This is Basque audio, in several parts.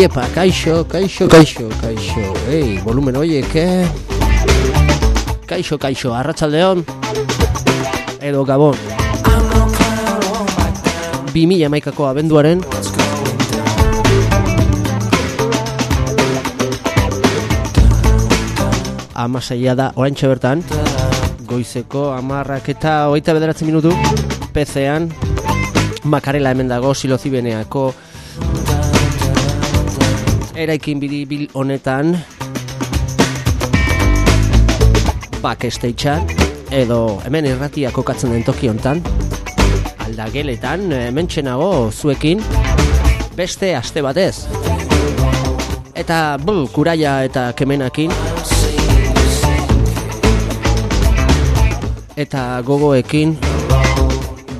Iepa, kaixo, kaixo, kaixo, kaixo. Ei, volumen hoiek, eh? Kaixo, kaixo, arratsaldeon. Edo gabon. Bi mila maikako abenduaren. Amasaia da, orantxe bertan. Goizeko amarrak eta oita bederatzen minutu. PC-an Makarela hemen dago, silozibeneako eraikin bil honetan. Backstagean edo hemen irratia kokatzen den toki hontan. Aldageletan hemen txenago zuekin. Beste aste batez. Eta bu, kuraia eta kemenakin. Eta gogoekin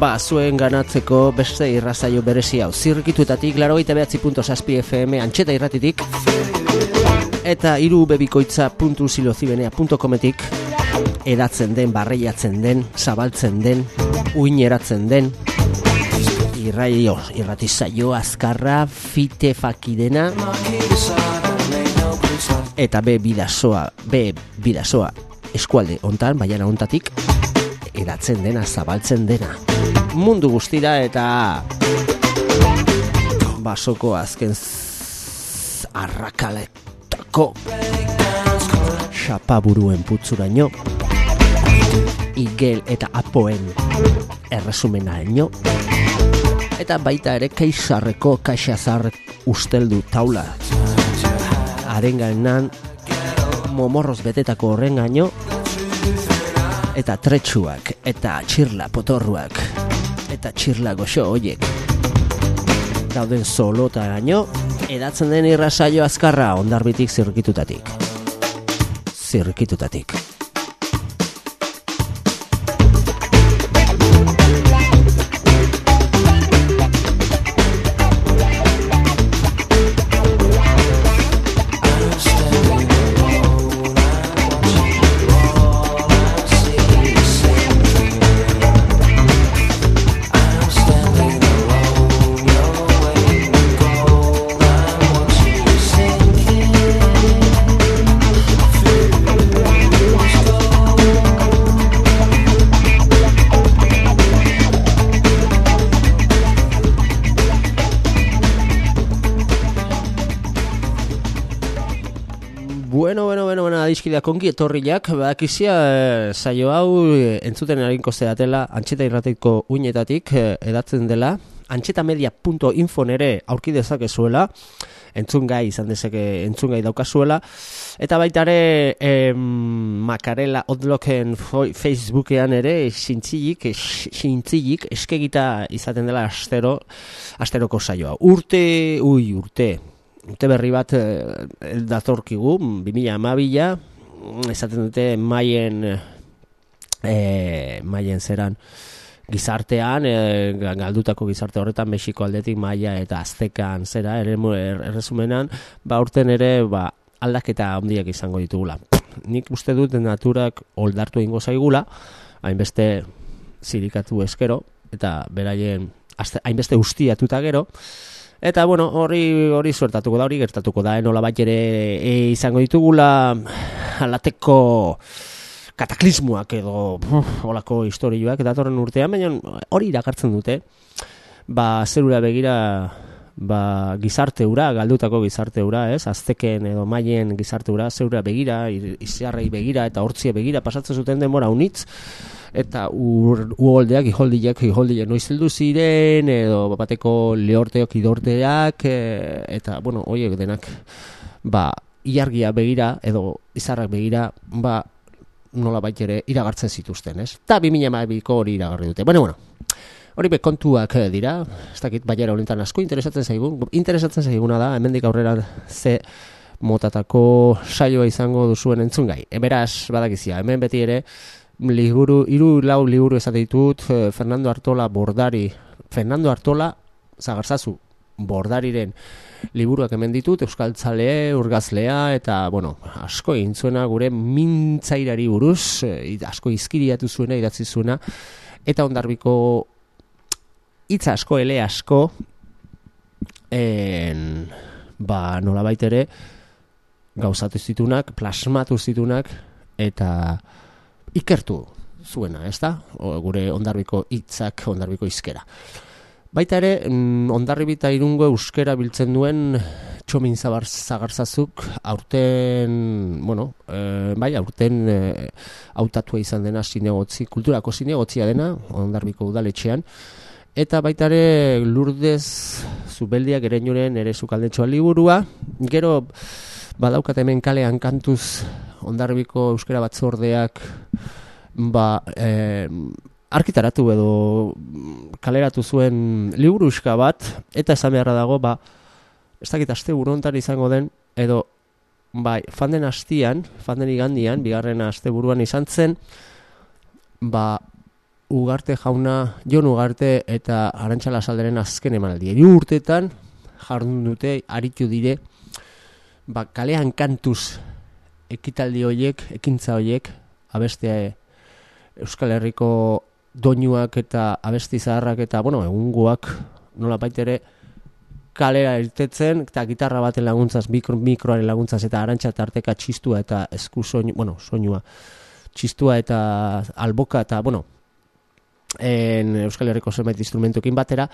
ba, zuen ganatzeko beste irrazaio berezi hau. Zirrikituetatik, laro gaita behatzi FM, antxeta irratitik, eta iru edatzen den, barreiatzen den, zabaltzen den, uineratzen den, irraio, irratizaio, azkarra, fite fakidena, eta be bidasoa, be bidasoa, eskualde ontan, baiana ontatik, edatzen dena, zabaltzen dena. Mundu guztira eta basoko azken arrakaletako xapaburuen putzuraino igel eta apoen erresumena eta baita ere keisarreko kaixazar usteldu taula. Arenganan momorroz betetako horren gaino eta tretsuak eta txirla potorruak eta txirla goxo hoiek dauden solota gaino edatzen den irrasaio azkarra ondarbitik zirrikitutatik. Zirrikitutatik adiskidea kongi etorriak, badakizia e, saio hau e, entzuten eraginko zeatela antxeta irratiko uinetatik e, edatzen dela, antxetamedia.info nere aurki dezakezuela, entzun gai izan dezake entzun gai daukazuela, eta baita ere e, makarela odloken Facebookean ere sintzilik, sintzilik eskegita izaten dela astero, asteroko saioa. Urte, ui, urte, urte berri bat e, datorkigu, 2000 amabila, esaten dute maien e, maien zeran gizartean, e, galdutako gizarte horretan Mexiko aldetik maia eta aztekan zera, ere er, erresumenan, ba urten ere ba, aldaketa handiak izango ditugula. Nik uste dut naturak oldartu ingo zaigula, hainbeste zirikatu eskero, eta beraien hainbeste ustiatuta gero, Eta bueno, hori hori suertatuko da, hori gertatuko da, enola bat ere e, izango ditugula alateko kataklismoak edo holako historioak datorren urtean, baina hori irakartzen dute, ba, zerura begira ba, gizarte ura, galdutako gizarte ura, ez? Azteken edo maien gizarte ura, zerura begira, iziarrei begira eta hortzie begira, pasatzen zuten denbora unitz, eta uholdeak, iholdiak, iholdiak noiz heldu ziren, edo bateko lehorteok idorteak, e, eta, bueno, oiek denak, ba, iargia begira, edo izarrak begira, ba, nola ere iragartzen zituzten, ez? Ta bi mila hori iragarri dute. Bueno, bueno, hori be kontuak eh, dira, ez dakit baiara honetan asko interesatzen zaigun, interesatzen zaiguna da, hemendik aurrera ze motatako saioa izango duzuen entzungai. Eberaz, badakizia, hemen beti ere, liburu, iru lau liburu esate ditut, eh, Fernando Artola bordari, Fernando Artola, zagarzazu, bordariren liburuak hemen ditut, Euskaltzale, Urgazlea, eta, bueno, asko intzuena gure mintzairari buruz, e, asko izkiriatu zuena, idatzi zuena, eta ondarbiko hitz asko, ele asko, en, ba nola ere gauzatu zitunak, plasmatu zitunak, eta ikertu zuena, ez da? gure ondarbiko hitzak, ondarbiko izkera. Baita ere, mm, ondarribita irungo euskera biltzen duen txomin zabar zagarzazuk aurten, bueno, e, bai, aurten e, autatua izan dena zinegotzi, kulturako zinegotzia dena, ondarbiko udaletxean, eta baita ere lurdez zubeldiak ere nioren ere zukaldetxoa liburua, gero badaukat hemen kalean kantuz ondarbiko euskera batzordeak ba, e, arkitaratu edo kaleratu zuen liburuska bat, eta esan beharra dago, ba, ez dakit aste burontan izango den, edo bai, fanden hastian, fanden igandian, bigarren aste buruan izan zen, ba, ugarte jauna, jon ugarte eta arantxala salderen azken emanaldi. Eri urtetan, jardun dute, aritu dire, ba, kalean kantuz ekitaldi horiek, ekintza horiek, abestea Euskal Herriko doinuak eta abesti zaharrak eta, bueno, egunguak nola baitere kalera irtetzen, eta gitarra baten laguntzaz, mikro, mikroaren laguntzaz, eta arantxa tarteka txistua eta esku soinu, bueno, soinua, txistua eta alboka eta, bueno, en Euskal Herriko zenbait instrumentukin batera,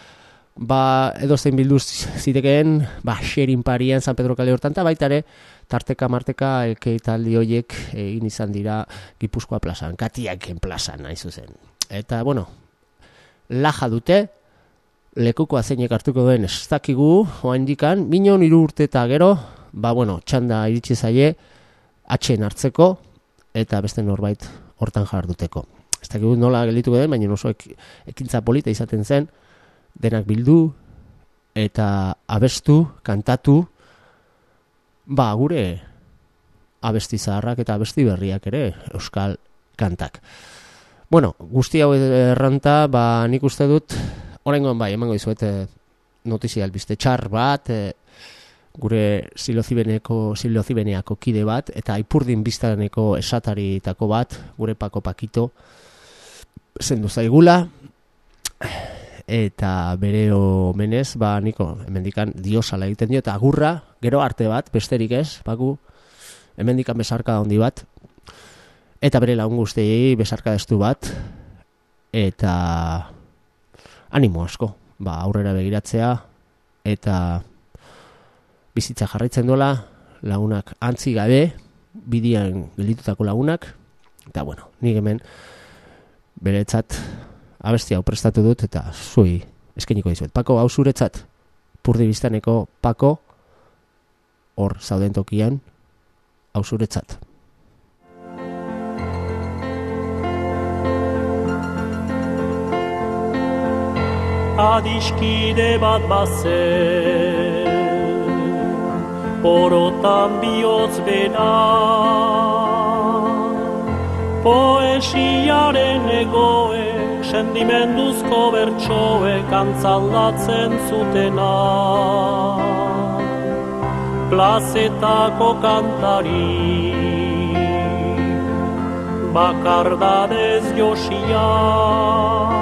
ba, edo zein bilduz zitekeen, ba, xerin parian San Pedro kale hortan, eta baita ere, tarteka marteka ekeitaldi horiek egin izan dira Gipuzkoa plazan, katiaken plazan, nahi zuzen. Eta, bueno, laja dute, lekuko zeinek hartuko duen ez dakigu, oa indikan, minon iru urte eta gero, ba, bueno, txanda iritsi zaie, atxen hartzeko, eta beste norbait hortan jarduteko. Ez dakigu nola geldituko den, baina oso ek, ekintza polita izaten zen, denak bildu, eta abestu, kantatu, ba, gure abesti zaharrak eta abesti berriak ere, euskal kantak. Bueno, guzti hau erranta, ba, nik uste dut, Horengoan bai, emango dizuet eh, notizia albiste txar bat, eh, gure silozibeneko silozibeneako kide bat, eta aipurdin biztaneko esataritako bat, gure pako pakito, zendu zaigula, eta bere omenez, ba, niko, hemendikan diosala egiten dio, eta agurra, gero arte bat, besterik ez, paku, hemendikan besarka handi bat, eta bere lagun guztiei besarka destu bat, eta animo asko, ba, aurrera begiratzea, eta bizitza jarraitzen dola, lagunak antzi gabe, bidian gelditutako lagunak, eta bueno, nik hemen beretzat abestia prestatu dut, eta zui eskeniko dizuet. Pako, hau zuretzat, purdi biztaneko pako, hor zauden tokian, hau zuretzat. adiskide bat bazen Orotan bihotz bena Poesiaren egoek Sendimenduzko bertsoek Antzaldatzen zutena. Plazetako kantari Bakardadez josiak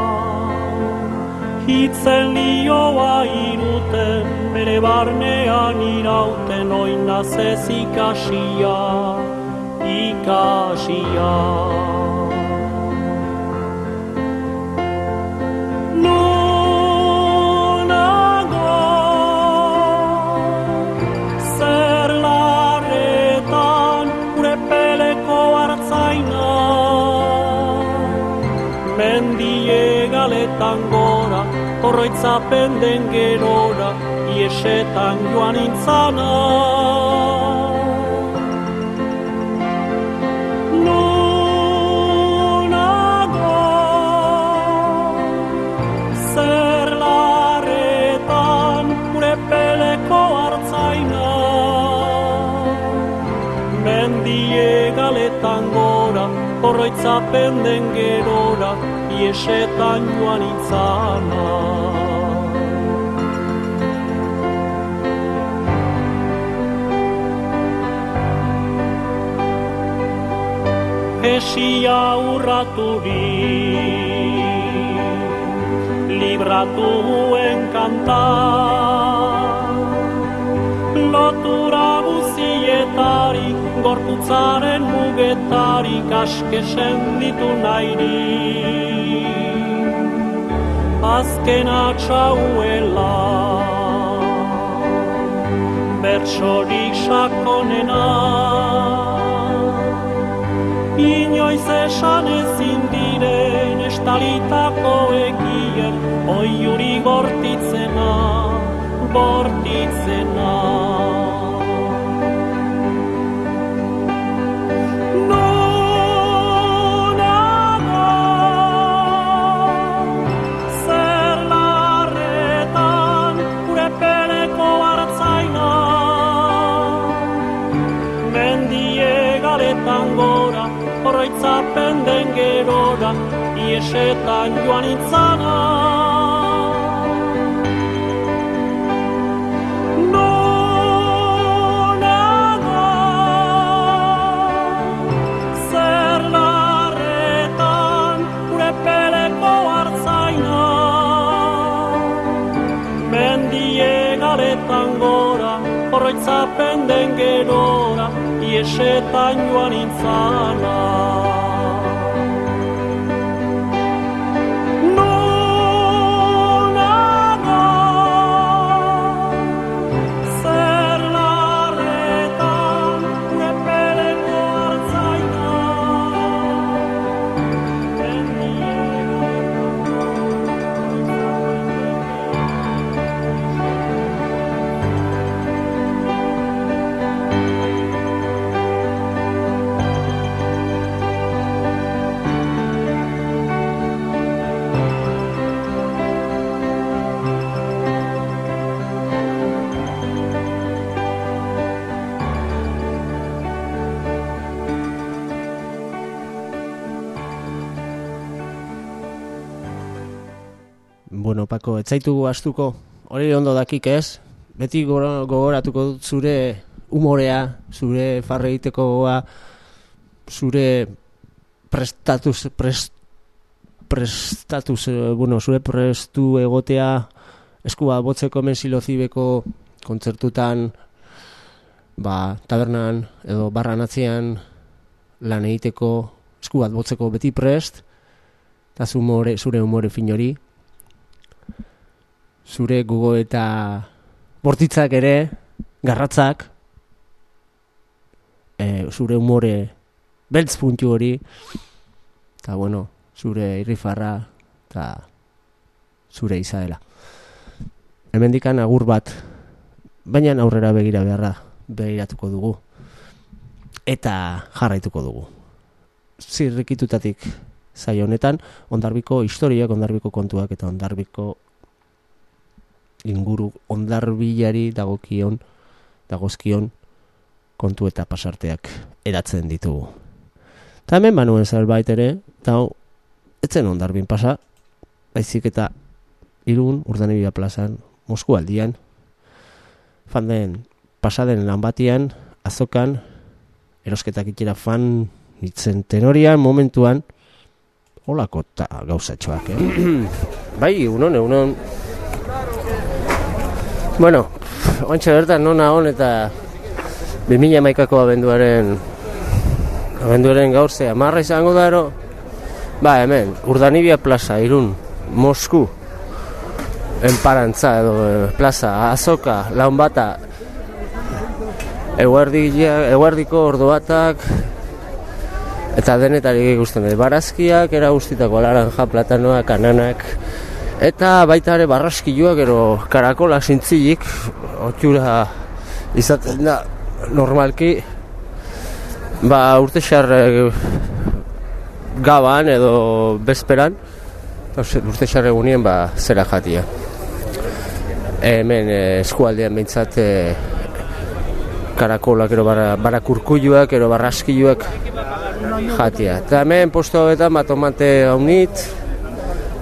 hitzen lioa iruten, bere barnean irauten oina zez ikasia, ikasia. Nonago, zer larretan, gure peleko hartzaina, mendie galetan gora, horroitzapen den gerora, iesetan joan intzana. Horroitzapen den gerora, iesetan joan itzana. Esia urratu libratu guen kanta, lotura guzietari, gorputzaren mugetari, kaskesen ditu nairi. Azken atxauela, bertsorik sakonena, inoiz esan ezin diren estalitako egien, oiuri gortitzena, bortitzena. Iesetan Pako, ez astuko, hori ondo dakik ez? Beti gogoratuko dut zure umorea, zure farre egiteko gogoa, zure prestatuz, prest, prestatuz, eh, bueno, zure prestu egotea eskua botzeko hemen silozibeko kontzertutan, ba, tabernan edo barran atzean lan egiteko esku bat botzeko beti prest, eta zumore, zure umore fin hori, zure gogo eta bortitzak ere, garratzak, e, zure umore beltz puntu hori, eta bueno, zure irrifarra, eta zure izaela. Hemendikan agur bat, baina aurrera begira beharra begiratuko dugu. Eta jarraituko dugu. Zirrikitutatik zaio honetan, ondarbiko historiak, ondarbiko kontuak eta ondarbiko inguru ondarbilari dagokion dagozkion kontu eta pasarteak eratzen ditugu. Eta hemen banuen zerbait ere, eta etzen ondarbin pasa, baizik eta irun urdanibia plazan, Mosku aldian, fanden pasaden lan batian, azokan, erosketak itxera fan nitzen tenorian, momentuan, holako ta gauzatxoak, eh? bai, unon, unon, Bueno, oantxe bertan nona hon eta 2000 maikako abenduaren abenduaren gaur ze amarra izango da ero. Ba hemen, Urdanibia plaza, Irun, Mosku enparantza edo eh, plaza, azoka, laun bata eguerdia, eguerdiko ordu eta denetarik ikusten dut, barazkiak, era guztitako laranja, platanoak, kananak, Eta baita ere barraskiluak ero karakola zintzilik, otxura izaten da normalki, ba urte xar gaban edo bezperan, urte xar egunien ba zera jatia. Hemen eh, eskualdean behintzat eh, karakolak ero bara, barakurkuiluak ero barraskiluak jatia. Eta hemen posto hauetan ba tomate haunit,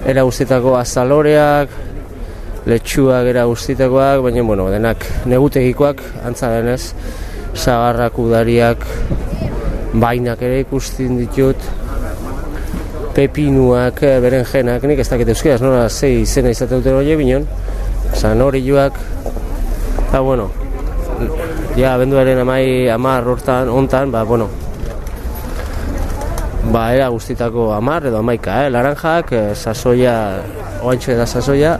era guztietako azaloreak, letxuak era guztietakoak, baina, bueno, denak negutegikoak, antza denez, sagarrak udariak, bainak ere ikusten ditut, pepinuak, eh, berenjenak, nik ez dakit euskaraz, nola zei izena izaten duten hori binon, sanorioak, eta bueno, ja, benduaren amai amar hortan, ontan, ba, bueno, ba, era guztitako amar edo amaika, eh? laranjak, eh, sasoia, oantxo da sasoia,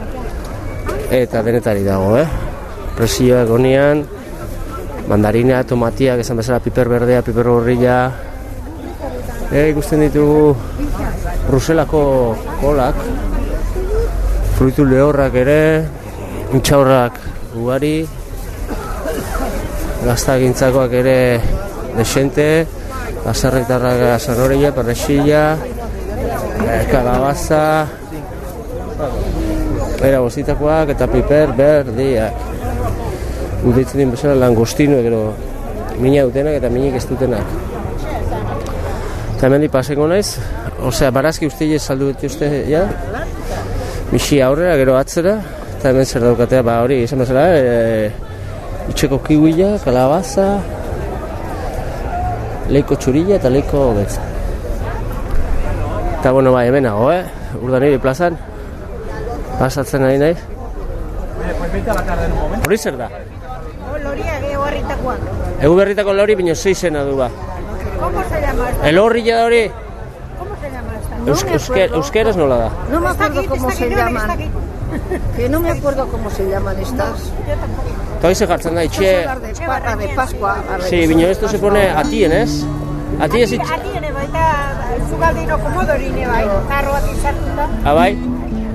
eta denetari dago, eh? Presioak honian, mandarina, tomatiak, esan bezala piper berdea, piper gorrilla, e, ikusten ditugu Bruselako kolak, fruitu lehorrak ere, intxaurrak ugari, gaztagintzakoak ere desente, azarritarrak zanoria, perrexilla, eh, kalabaza, era bostitakoak eta piper berdiak. Uditzen din bezala langostino gero mina dutenak eta minik ez dutenak. Eta hemen paseko naiz, osea, barazki uste saldu dituzte, ja? Mixi aurrera, gero atzera, eta hemen zer daukatea, ba hori, izan bezala, e, itxeko kiwila, kalabaza, leiko txurilla eta leiko betza. Eta bueno, bai, hemen nago, eh? Urdaniri plazan, pasatzen nahi nahi. Hori zer da? Loria geho harritakoak. Egu berritako lori, bino zei zena du ba. ¿Cómo se llama esta? Elorrilla da hori, ¿Cómo se llama esta? Eus, eusker, euskeraz nola da? No me acuerdo cómo se no, llaman. Que no me acuerdo cómo se llaman estas. Eta hori ze jartzen da, itxe... las de, Pascua, Sí, bino esto se pone atien, ez? Ati ez itx... Ati ere baita, zugaldino komodorine bai, karro bat izartuta. Abai?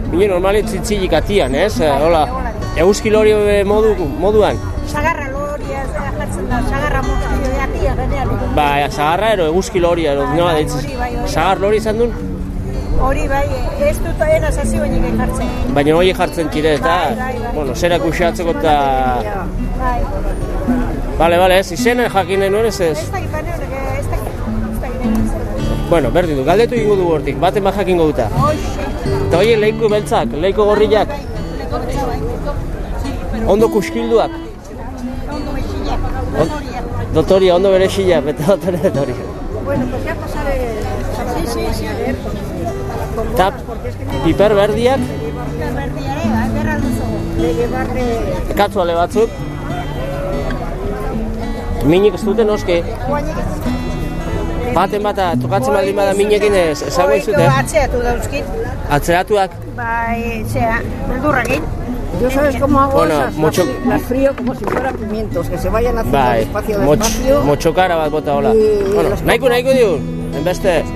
Bino normali txitzilik atian, ez? Eh, Hola, eguzki lori eh, modu, moduan. Sagarra loria jartzen da, sagarra de atia genean. Ba, zagarra ero eguzki lori ero, Bai, nola bai, hori bai, hori. Zagar lori izan duen, Hori bai, ez dut ena zazi bainik jartzen. baina hori jartzen txire eta, Bai, bai, bai. bueno, zerak usatzeko eta... Bai, Bale, bale, ez, izena jakin nahi nuen ez ez. ez dakit ez dakit. Bueno, berdin du, galdetu ingo du hortik, baten bat jakingo duta. Eta hori leiko beltzak, leiko gorriak, ondo kuskilduak. Ondo mexilla, On- loria. Dotoria, ondo bere xila, bete dotore dotoria. Bueno, pues ya pasaré. Sí, sí, sí. Eta piper berdiak, katzuale batzuk. Minik ez dute noski, Guainik ez. baten bata, tokatzen baldin bada minekin ez, esango Oiko izute. atzeatu dauzkit. Atzeratuak, Bai, zera, beldurrakin. Yo sabes cómo hago Bueno, esas, mucho- las, las frío como si fueran pimientos, que se vayan haciendo bai, despacio, despacio. motxokara bat bota hola. Y- Bueno, los nahiko nahiko diun, enbeste, así,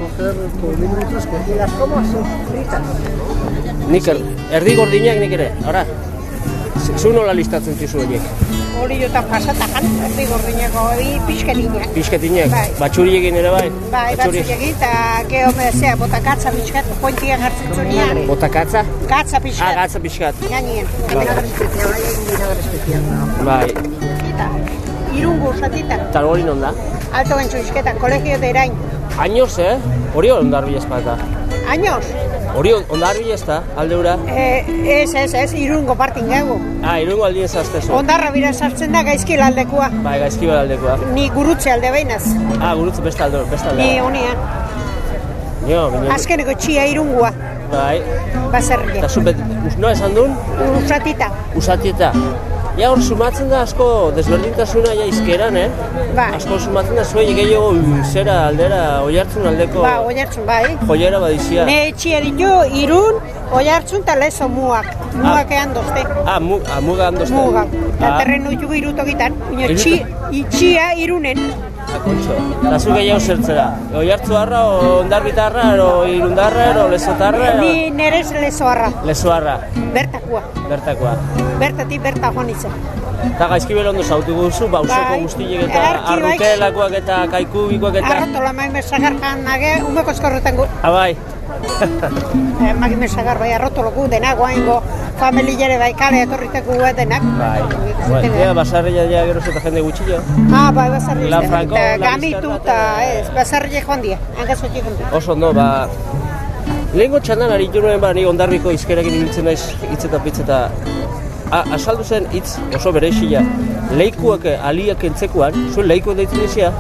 fritas. nik er, erdi gordinak nik ere, ora. Zu nola listatzen zizu horiek? Hori jota pasata jan, erdi gordineko, hori pixkerinak. Pisketinek, Bai. batxuriekin ere bai? Bai, Batxuri. egin, eta geho zera, bota katza pixkat, pointian hartzen zunean. Botakatza? Katza Ah, pixkat. gatza pixkat. Gainien. Especial. ¿no? Bai, Eta, irungo zatita, eta hori non da? alto bentsu izketan, kolegio de erain. Años, eh? Hori ondarbi ez bata. Años, Hori on- ondarbi ez da, aldeura. eh, ez, ez, ez, irungo partin gego. Ah, irungo aldien zaztezu. Ondarra bira sartzen da gaizki aldekoa. Bai, gaizki aldekoa. Ni gurutze alde behinaz, Ah, gurutze beste aldo, beste ni aldea. honean. Jo, bine, Azkeneko txia irungua, bai. baserrile. Eta zu bet, us, noa esan duen? Usatita, Usatieta. Ja, hor sumatzen da asko desberdintasuna ja izkeran, eh? Ba. Asko sumatzen da zuei gehiago uh, zera aldera, oihartzun aldeko ba, oiartzun, bai. joiera badizia. Ne etxia ditu, irun, oiartzun eta lezo muak. Muak ean dozte. Ah, mu, ah, muga handozte. Muga. Eta Ah, terreno ditugu irutokitan. Itxia irunen. Kontxo. Eta zu gehiago zertzera. Oihartzu harra, o ondarbitarra, irundarra, ero lezotarra, Ni nerez lezoarra, lezoarra, bertakoa. bertakoa. Bertatik berta joan izan. Eta gaizki ondo zautu guzu, bausoko Bai. guztiek eta bai. arrukelakoak eta kaikubikoak eta... Arrotola maime sagarkan nage, umeko eskorretan gu. Ah, bai. Eh, Magime sagar bai arrotoloku denak, guaingo familiare bai kale etorriteko gu denak. Bai. Bueno, ja, basarria ja geroz eta jende gutxillo. Ah, bai, basarri La. Franco, la gamitu eta ez, basarri joan dia. Hangazo txikon dia. Oso ondo, ba... Lehenko txandan ari nuen ba, ni ondarbiko izkerekin ibiltzen naiz hitz eta pitz eta... A, asaldu zen hitz oso berexia. Leikuak aliak entzekuan, zuen leikuak deitzen dizia,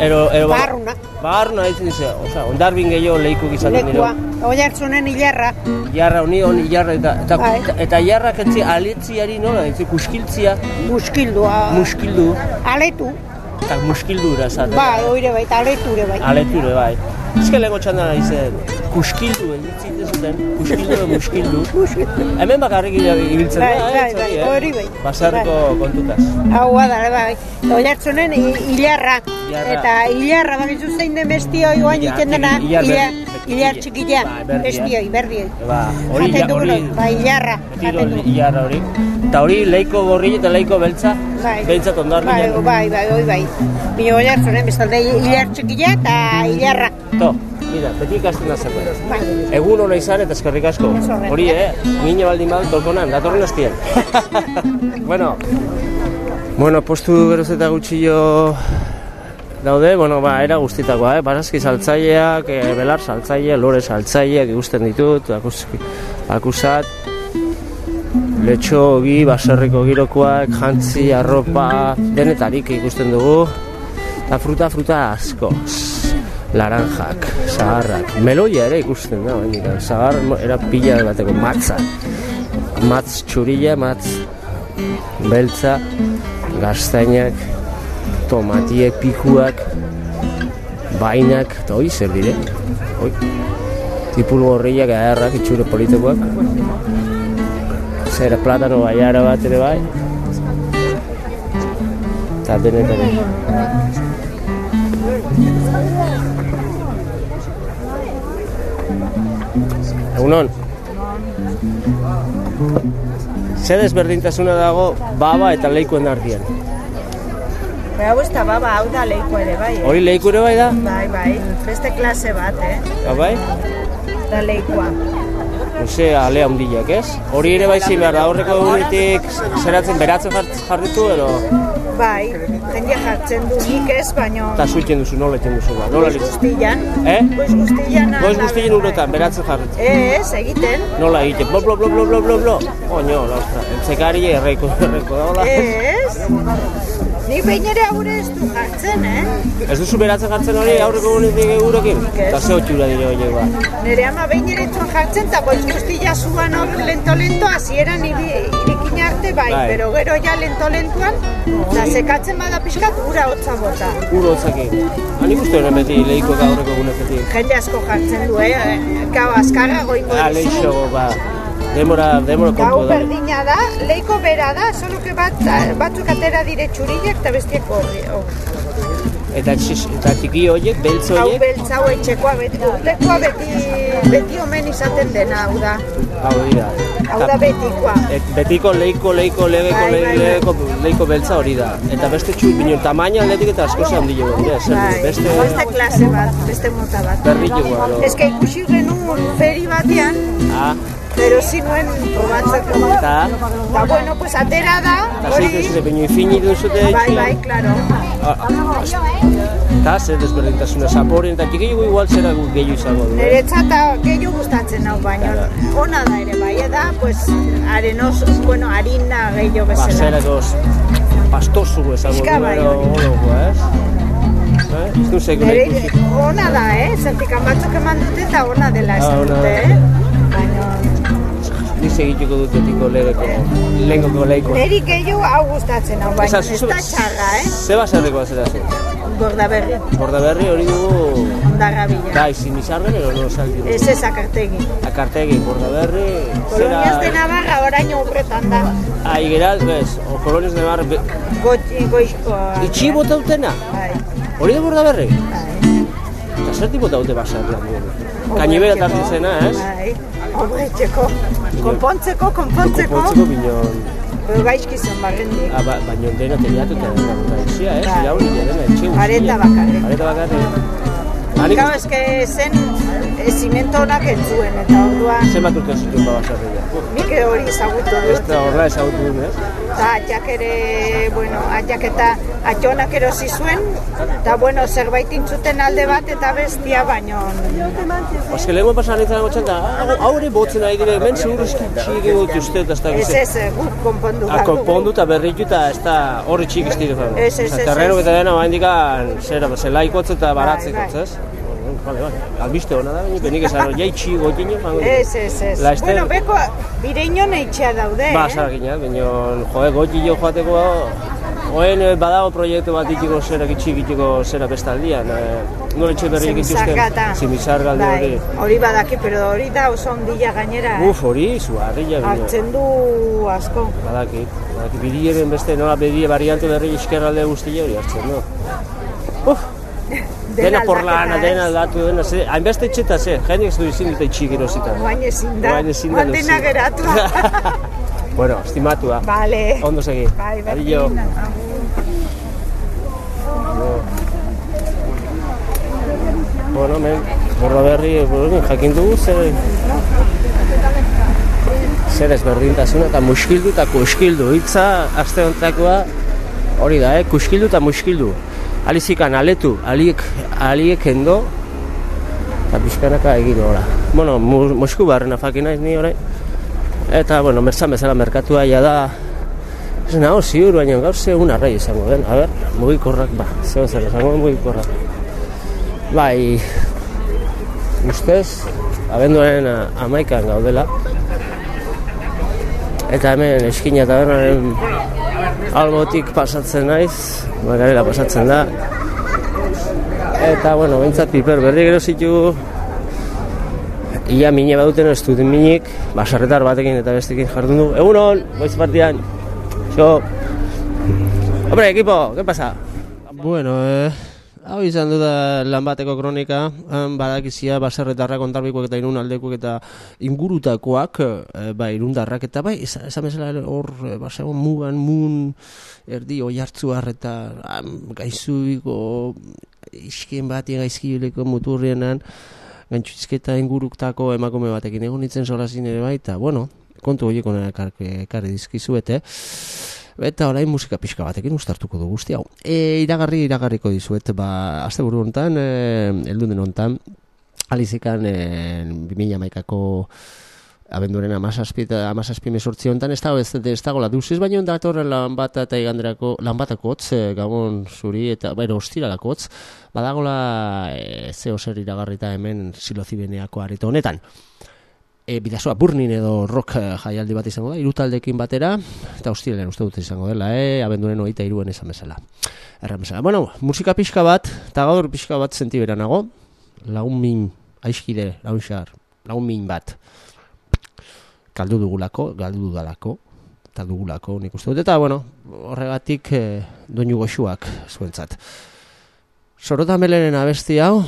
Ero, ero, ba- Barruna. Barruna ditzen ze, osea, ondarbin gehiago leikuk izaten Lekua. dira. Oiartzunen hilarra. Jarra, honi, honi, jarra, eta, eta, Bai. eta jarrak etzi aletziari nola, ditzi, kuskiltzia, Muskildua. muskildu, Aletu. eta muskildura esaten. Bai, oire bai, eta aleture bai. Aleture, bai. Ez que lehenko txandan ari zen, kuskildu, egitzi zuten, kuskildu edo muskildu. Hemen bakarrik ibiltzen Bai, da, bai, eh, bai, eh? hori bai. Basarriko kontutaz. Hau da, bai. Oiartzunen hilarra. Hilarra. Eta hilarra, bakizu zein den bestioi oain Hilar- egiten dena. hilar ber- Hilar, txikila. Bai, berdia. Bestioi, berdioi. Ba, hori, hori, bai, hilarra. Hilarra hori. Eta hori leiko gorri eta leiko beltza, Bai. behintzat ondar Bai, bai, bai, bai, bai. Bi oiartzunen, bestalde hilar txikila eta hilarra. To, mira, beti ikasten da zerbait. Bai. Egun hona izan eta eskerrik asko. Hori, eh? Mine baldin badu tolkonan, datorren azpien. bueno, bueno, postu geroz eta gutxillo daude, bueno, ba, era guztitakoa, eh? Barazki saltzaileak, eh, belar saltzaile, lore saltzaileak ikusten ditut, akus, akusat, letxogi, baserriko girokoak, jantzi, arropa, denetarik ikusten dugu, eta fruta, fruta asko, laranjak, zaharrak, meloia ere ikusten da, baina, zahar, era pila bateko, matza, matz txurila, matz beltza, gaztainak, tomatiek, pikuak, bainak, eta hoi zer dire, hoi, tipul gorriak, aherrak, itxure politekoak, zer platano baiara bat ere bai, eta denetan Egunon. Zer desberdintasuna dago baba eta leikuen artean. Hau ez da baba, hau da leiko ere bai, eh? Hori leiku ere bai da? Bai, bai, beste klase bat, eh? Ba, bai? Da leikoa. Ose, ale handiak, ez? Hori ere bai zin behar da, horreko egunetik zeratzen beratzen jarritu, edo Bai, jendea jartzen du nik ez, baino... eta zuitzen duzu, nola egiten duzu, ba, nola Goiz egiten guztian. Eh? Goiz guztian. Goiz guztien urotan, beratzen jarritu. Ez, egiten. Nola egiten, blo, blo, blo, blo, blo, blo, blo. Oño, la ostra, entzekari erreiko, erreiko da, hola. Ez. Nik behin ere haure ez du jartzen, eh? Ez duzu beratzen jartzen hori aurreko egunetik egurekin? ez. Eta ze otxura dire horiek ba. Nire ama behin ere zuen jartzen, eta goiz guztia zuan hor lento-lento, hasieran iri, irikin arte bai, Bai. pero gero ja lento-lentuan, eta sekatzen bada pixkat ura hotza bota. Uro hotzakin. Hanik uste horren beti lehiko eta aurreko egunetik. Jende asko jartzen du, eh? Gau azkarra goingo Ah, leixo, ba, demora, demora Gau kontu da. berdina da, leiko bera da, solo que bat, batzuk atera dire txuriak eta bestiek horri. Oh. Eta, txis, eta txiki horiek, beltz Hau horiek, beltza hau etxekoa beti, urtekoa beti, beti omen izaten dena, hau da. hau dira. Hau da betikoa. Et, betiko leiko, leiko, legeko, Bai, le, bai, bai. leiko, leiko beltza hori da. Eta beste txu, bino, tamaina aldetik eta asko zen dilo. Bai, Beste, beste klase bat, beste mota bat. berrilloa, no? Ez que ikusi genuen feri batean, Ah, pero si nuen probatzeko. eta, Eta bueno, pues atera da, eta zeitu hori, zute, bino, infini duzute bai, bai, claro. Eta zer desberdintasuna, zaporen eta txiki igual zera gu gehiago izango du. eh? Niretzat gehiago gustatzen hau baino. Ona da ere bai, da, pues arenos, bueno, harina gehiago Ba, bezala. zerako pastosu esango du, ero hori. olokoa, ez? Eh? Ez du Nere, ikusi. ona da, eh? Zertikan batzuk eman dute eta ona dela Ah, esan dute, eh? Baina, Ni segituko dut betiko leheko, lehengoko lehiko. neri gehiago hau gustatzen hau, baina ez da txarra, eh? Ze baserrikoa zera zu? Gorda berri, Borda berri hori dugu... ondarra bila. Da, izin izarren, ero no salti. Ez ez akartegi. Akartegi, borda berri... Koloniaz de Navarra oraino horretan da. Ai, geral, bez, o koloniz de bar... be- Gotxi, goizko. Itxi bota utena? Bai, Hori da borda berri? bai. Eta zer tipo daute dugu? Kainibera tartu zena, ez? Bai, obretxeko. Konpontzeko, konpontzeko. Konpontzeko binon... Beo gaizkizun barrendik. Ah, ba, baina dena teliatu eta dena dena etxia, ez? Bai. Irauli dena etxe guztia. Areta bakarrik. Areta bakarrik. Gau, eske zen e, zimento honak entzuen, eta orduan zenbat urte zituen ba baserria. nik hori ezagutu Ez dut. da horrela ezagutu duen, ez? eta atxak ere, bueno, atxak eta atxonak erosi zuen, eta bueno, zerbait intzuten alde bat eta bestia baino. Oske, lehen pasan nintzen dago txanta, hau ere botzen ari dire, hemen seguru eski txiki dut uste, eta ez da Ez ez, eh, guk konpondu Ah, konpondu eta berritu eta ez da horri txik ez dire Ez, ez, ez, Terreno ez. eta dena bain dikan, zera, zelaikotz eta baratzeko, bai. ez? Vale, vale. Albiste hona da, baina benik esan, jai txik gotino, fango. Ez, ez, ez. La Ester- Bueno, beko, bireinon eitxea daude, Ba, eh? zarakinak, baina, jode, gotino joateko, Oen badago proiektu bat itiko zera gitxik itiko zera bestaldian. Eh, Nola etxe berri Zimisargata. Zimisargalde hori. Bai, hori badaki, pero hori da oso ondila gainera, eh? Uf, hori, zuharria bine. Hartzen du asko. Badaki, badaki, bidieren beste, nola bidie variante berri eskerralde guztia hori hartzen, no? Uf, dena porlana, aldaketa, dena ez? aldatu, dena, ze, hainbeste etxeta, ze, jendik ez du izin dute itxik erosita. Oain ezin da, Orain ezin da oain dena ezin. geratua. bueno, estimatua. Vale. Ondo segi. Bai, Adio. berdin. agur. Bueno, men, borra berri, jakin dugu zer... Zer ezberdintasuna eta muskildu eta kuskildu. Hitza, aste hori da, eh? Kuskildu eta muskildu. Alizikan aletu, aliek, aliek endo, eta pixkanaka egin ora. Bueno, Mosku barren afaki naiz ni orain. Eta, bueno, merzan bezala merkatua ja da, ez nago ziur, baina gaur ze egun arrai izango den. A ber, mugikorrak, ba, zeo zer esango mugikorrak. Bai, ustez, abenduaren a- amaikan gaudela. Eta hemen eskina tabernaren albotik pasatzen naiz, magarela pasatzen da. Eta, bueno, bintzat piper berri gero zitu, ia mine baduten ez duten minik, basarretar batekin eta bestekin jardun du. Egunon, goiz partian, xo. Hombre, equipo, ¿qué pasa? Bueno, eh, hau izan du da lan bateko kronika, han badakizia baserretarrak ontarbikoak eta irun aldekuak eta ingurutakoak, eh, bai, irundarrak eta bai, esan bezala hor, eh, basego mugan, mun, erdi oi eta am, gaizuiko isken batien gaizkibileko muturrienan, gantxuzketa inguruktako emakume batekin egon nintzen solazin ere bai, eta bueno, kontu horiek hona ekarri, ekarri dizkizuete. Eta orain musika pixka batekin ustartuko du guzti hau. E, iragarri iragarriko dizuet, ba, azte buru hontan, e, elduden hontan, alizikan e, 2000 maikako abenduaren amazazpi eta amazazpi mesortzi honetan, ez dago ez, ez dago la duziz, baina datorren lan bat eta iganderako, lan batakotz, e, gabon zuri eta, baina ostiralakotz, badagola e, zeo zer iragarrita hemen silozibeneako arito honetan. E, bidazoa burnin edo rock eh, jaialdi bat izango da, irutaldekin batera, eta hostilaren uste dut izango dela, eh? abenduren hogeita iruen esan bezala. Erran bezala. Bueno, musika pixka bat, eta gaur pixka bat sentibera nago, lagun min, aiskide, launxar, lagun min bat, galdu dugulako, galdu dudalako, eta dugulako, nik uste dut, eta bueno, horregatik eh, doinu goxuak zuentzat. Sorota melenen abesti hau,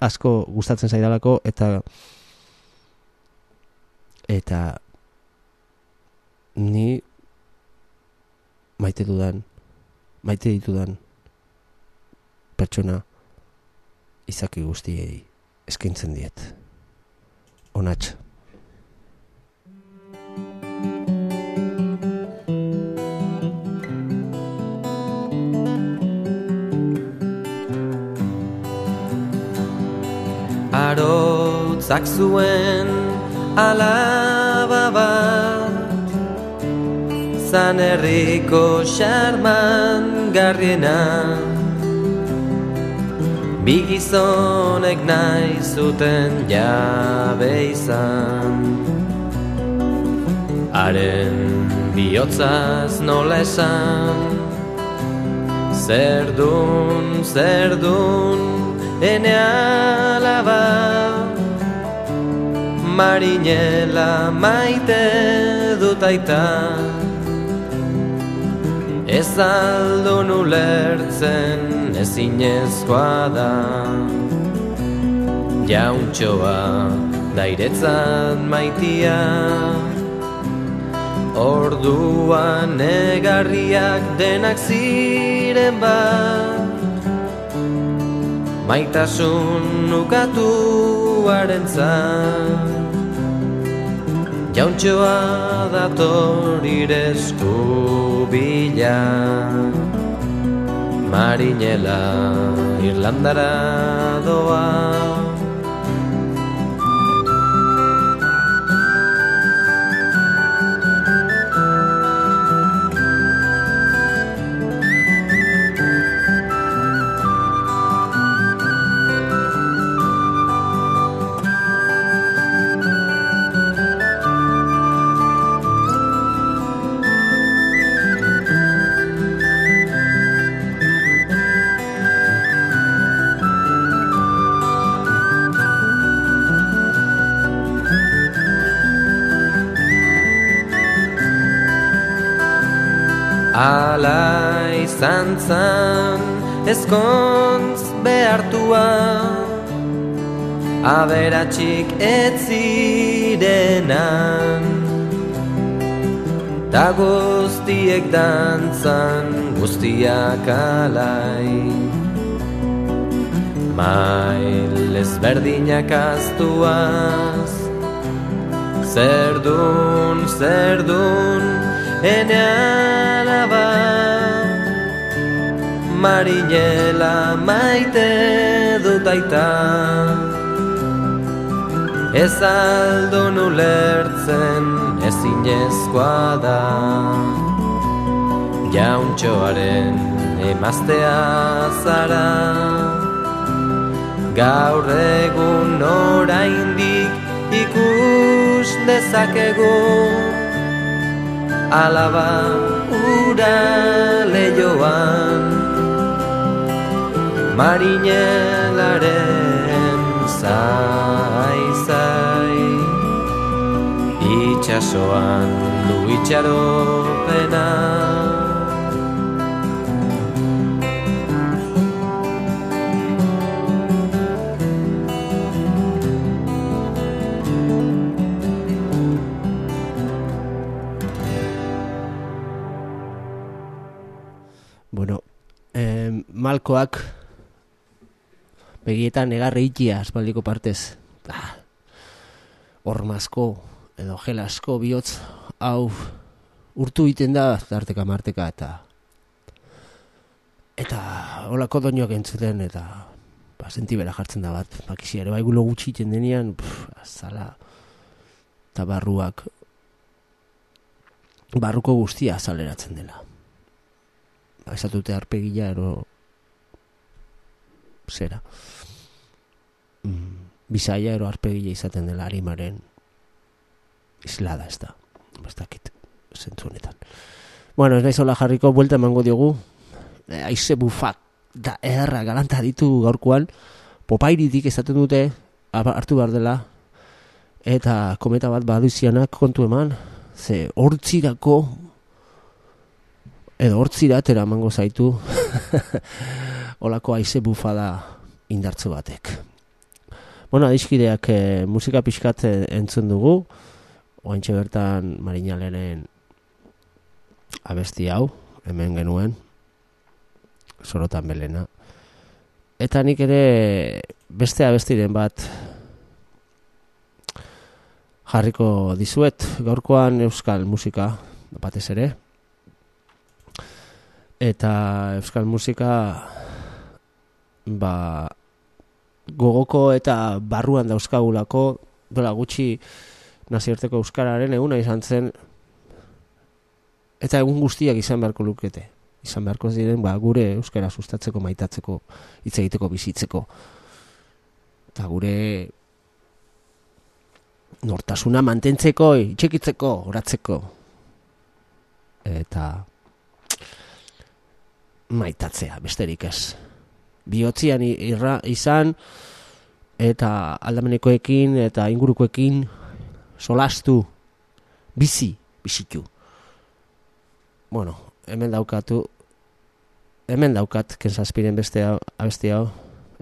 asko gustatzen zaidalako eta eta ni maite dudan maite ditudan pertsona izaki guztiei eskaintzen diet. Onats Arotzak zuen alaba bat Zan herriko xarman garriena. Bi gizonek nahi zuten jabe izan. Haren bihotzaz nola esan Zer dun, zer dun, ene alaba Marinela maite dut aita. Ez aldun ulertzen ezinezkoa da. Jauntxoa dairetzat maitia. Orduan egarriak denak ziren bat Maitasun ukatuaren Jauntxoa dator iresku bila. Marinela Irlandara doa Ala izan zan ezkontz behartua. Aberatxik ez zirenan Ta guztiek dantzan guztiak alai. Mail ezberdinak aztuaz Zerdun, zerdun, ene alaba Marinela maite dut aita. Ez aldo nulertzen ezinezkoa da. Jauntxoaren emaztea zara. Gaur egun oraindik ikus dezakegu Alaba ura leioan Marinelaren zai zai. Itxasoan du itxaropena malkoak begietan egarri ikia aspaldiko partez. Ah, hormazko edo gelasko bihotz hau urtu egiten da tarteka marteka eta eta holako doinoak entzuten eta ba, sentibera jartzen da bat bakizia ere bai gulo gutxi egiten denean azala eta barruak barruko guztia azaleratzen dela ba, esatute arpegila ero zera. Mm, bisaia ero arpegila izaten dela harimaren islada ez da? Ez dakit zentzu honetan. Bueno, ez naiz hola jarriko buelta emango diogu. E, aize bufak da erra galanta ditu gaurkoan. Popairitik esaten dute hartu behar dela. Eta kometa bat baduzianak kontu eman ze hortzirako edo hortzirat eramango zaitu olako aize bufada indartzu batek. Bueno, adiskideak eh, musika pixkat eh, entzun dugu, oantxe bertan marinaleren abesti hau, hemen genuen, sorotan belena. Eta nik ere beste abestiren bat jarriko dizuet, gaurkoan euskal musika batez ere, eta euskal musika ba gogoko eta barruan dauzkagulako dola gutxi nazioarteko euskararen eguna izan zen eta egun guztiak izan beharko lukete. Izan beharko ziren ba, gure euskara sustatzeko maitatzeko hitz egiteko bizitzeko. Eta gure nortasuna mantentzeko itxekitzeko oratzeko eta maitatzea, besterik ez. Bihotzian irra izan eta aldamenekoekin eta ingurukoekin solastu bizi, bizitu. Bueno, hemen daukatu hemen daukat kensaspiren beste hau, abesti hau,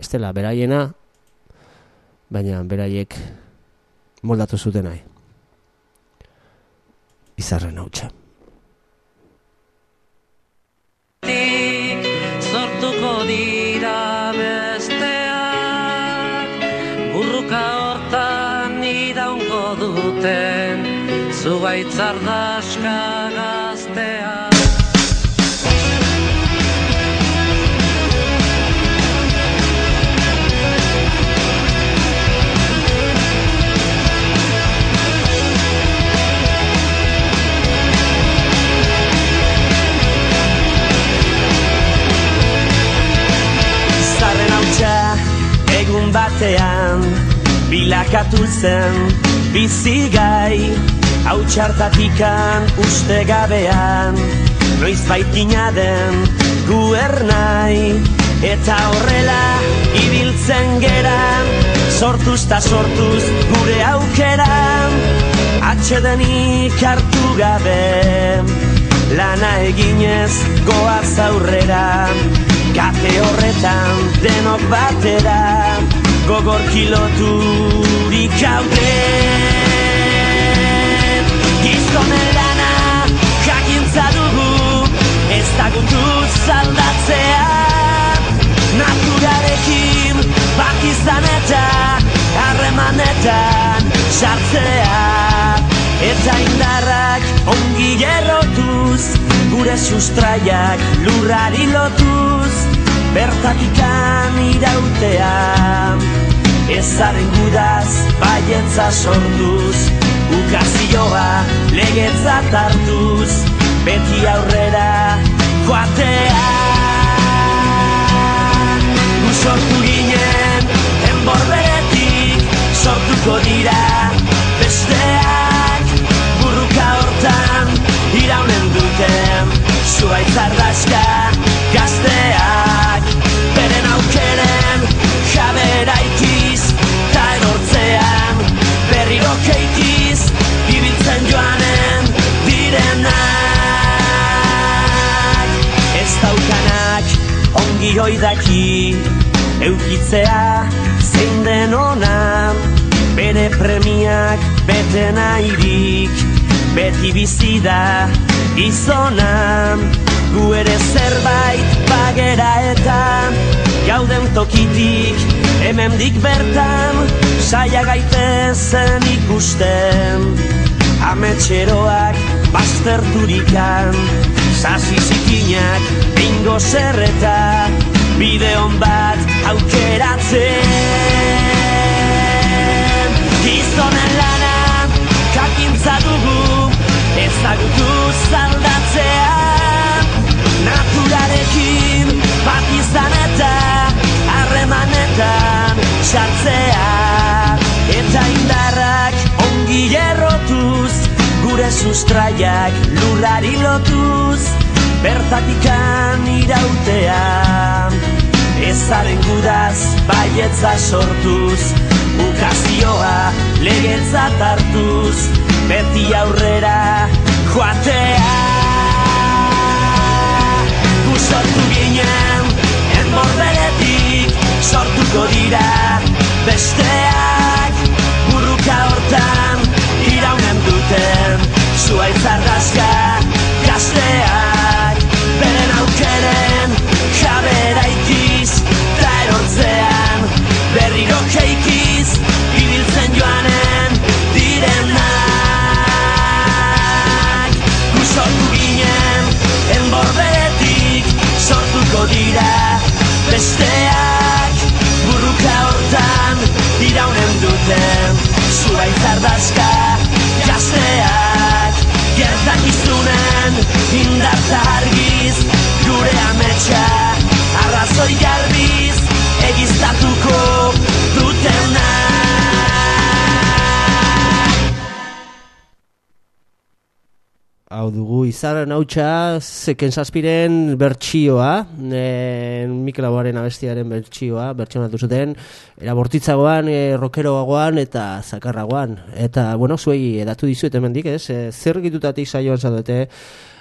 ez dela beraiena, baina beraiek moldatu zuten nahi. Izarren hautsa. Zubaitzar daska gaztea. Zarren hautsa egun batean Bilakatu zen bizigai Hautsartatikan uste gabean. Noiz baitina den guernai Eta horrela ibiltzen geran. Sortuz ta sortuz gure aukeran Atxedenik hartu gabe. Lana eginez goaz aurrera Kate horretan denok batera Gogor kiloturik haude Gizonen lana jakintza dugu Ez dagutu zaldatzea. Naturarekin bat izan eta Harremanetan sartzea. Eta indarrak ongi errotuz Gure sustraiak lurrari lotuz Bertatikan irautea Ezaren gudaz baietza sortuz Ukazioa legetzat hartuz Beti aurrera joatea. Gu sortu ginen enborberetik Sortuko dira besteak. Burruka hortan iraunen duten Zuaitzar daska ongi oidaki Eukitzea zein den ona Bere premiak bete nahirik Beti bizi da gizona. Gu ere zerbait bagera eta Gauden tokitik hemendik bertan Saia gaitezen ikusten. Ametxeroak bazterturikan Sasi zikinak bingo zerreta Bide hon bat aukeratzen. Gizonen lana jakintza dugu Ezagutu zaldatzea. Naturarekin bat izan eta Harremanetan sartzea. Eta indarrak ongi errotuz Gure sustraiak lurrari lotuz Bertatikan irautea Ezaren gudaz baietza sortuz Ukazioa legetzat hartuz Beti aurrera joatea. Gu sortu ginen enborberetik Sortuko dira besteak. Burruka hortan iraunen duten Zuaitzar daska gazteak dira besteak. Burruka hortan iraunen duten Zuaitzar daska gazteak. Gertakizunen indarta argiz Gure ametsa arrazoi garbiz Hau dugu izaren hautsa zeken zazpiren bertxioa, e, Mikel Aguaren abestiaren bertxioa, bertxionatu zuten, era bortitzagoan, e, rokeroagoan eta zakarragoan. Eta, bueno, zuei edatu dizuet hemendik, ez? E, zer gitutatik saioan zaudete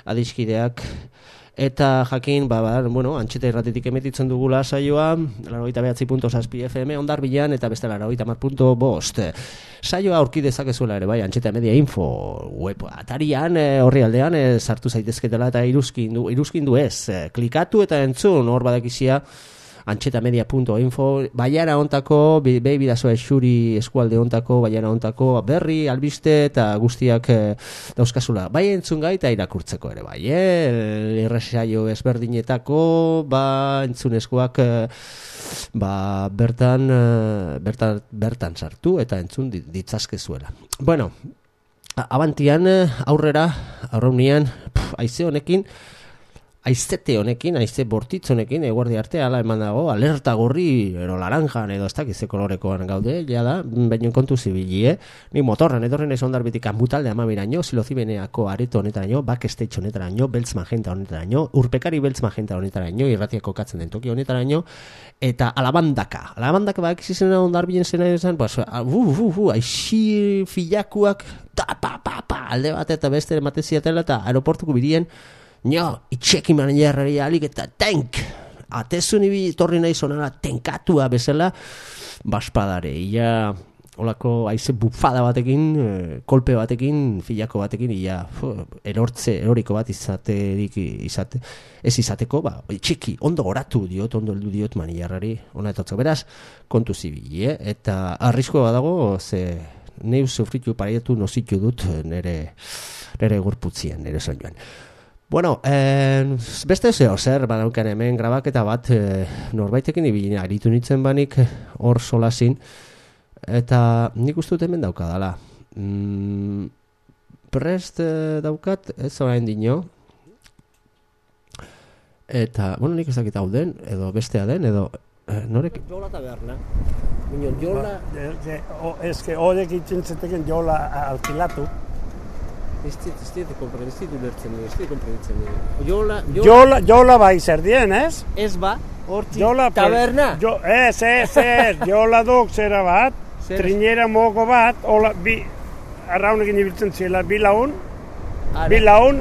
adiskideak Eta jakin, ba, ba, bueno, antxeta irratitik emetitzen dugula saioa, larogeita behatzi punto zazpi FM, ondar bilan, eta beste larogeita mar punto bost. Saioa aurki dezakezuela ere, bai, antxeta media info, web, atarian, e, horri aldean, e, sartu zaitezketela eta iruzkindu, iruzkindu ez, e, klikatu eta entzun, hor badakizia, antxetamedia.info, baiara ontako, behi bidazoa esuri eskualde ontako, baiara ontako, berri, albiste eta guztiak eh, dauzkazula. Bai entzun gai eta irakurtzeko ere bai, eh? Irresaio ezberdinetako, ba entzunezkoak eh, ba, bertan, eh, bertan, bertan sartu eta entzun di- ditzazkezuela. Bueno, abantian aurrera, aurreunian, pf, haize honekin, aizete honekin, aize bortitz honekin, eguerdi arte, ala eman dago, alerta gorri, ero laranjan, edo ez dakiz ze kolorekoan gaude, ja da, baino kontu zibili, eh? Ni motorran, edorren ez ondar bitik ambutalde amabiraino, silozibeneako areto honetaraino, backstage honetaraino, beltz magenta honetaraino, urpekari beltz magenta honetaraino, irratiako katzen den toki honetaraino, eta alabandaka, alabandaka bak izizena ondar bilen zena esan, pues, uh, uh, uh, aixi filakuak, ta, pa, pa, pa, alde bat eta beste ematen ziatela, eta aeroportuko birien, Nio, itxeki manajerrari alik eta tank! Atezun ibi torri nahi zonara tenkatua bezala, baspadare, ia olako haize bufada batekin, eh, kolpe batekin, filako batekin, ia fu, erortze, eroriko bat izaterik izate, ez izateko, ba, txiki, ondo goratu diot, ondo heldu diot manilarrari, ona etotzeko, beraz, kontu zibili, eh? eta arriskoa badago, ze neu sufritu paretu nozitu dut nere, nere gorputzien, nere soinuan. Bueno, eh, beste zeo zer, badaukan hemen grabaketa bat eh, norbaitekin ibili aritu nintzen banik eh, hor solasin, eta nik uste dut hemen daukadala. Mm, prest eh, daukat, ez orain dino, eta, bueno, nik ez dakit hau den, edo bestea den, edo eh, norek... Jola eta beharna. Minon, jola... Ba, Ez que horrek itzen zeteken jola alkilatu. Ez dit, ez dit, kompren, ulertzen, ez dit komprenditzen. Jola, jola, Jola, jola bai zer dien, ez? ez ba, Jola, pues, taberna. Jo, ez, ez, ez, jola duk zera bat, Zer? trinera moko bat, hola, bi, arraunekin ibiltzen zela, bi laun, Ara, bi laun,